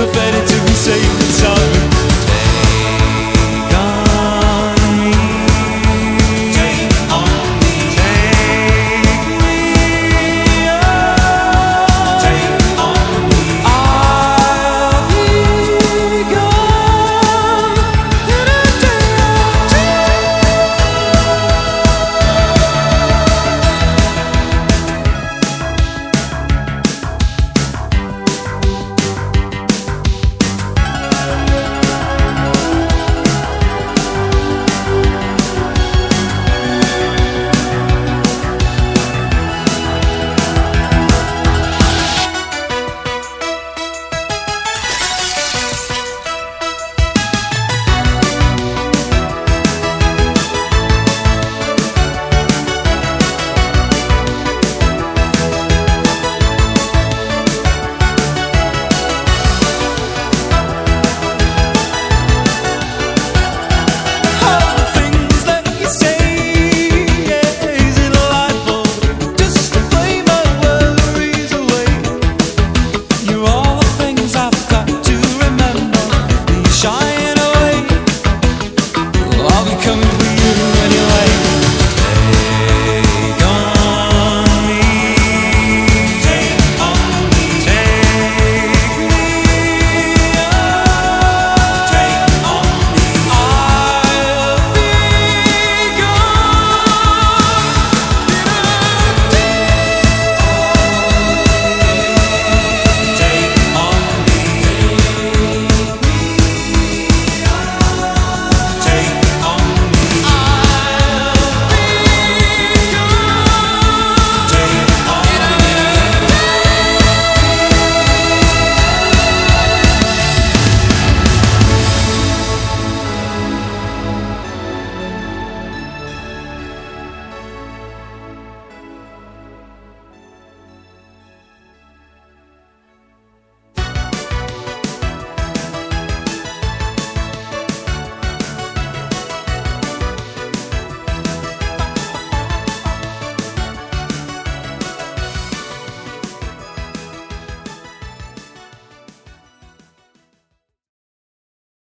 The face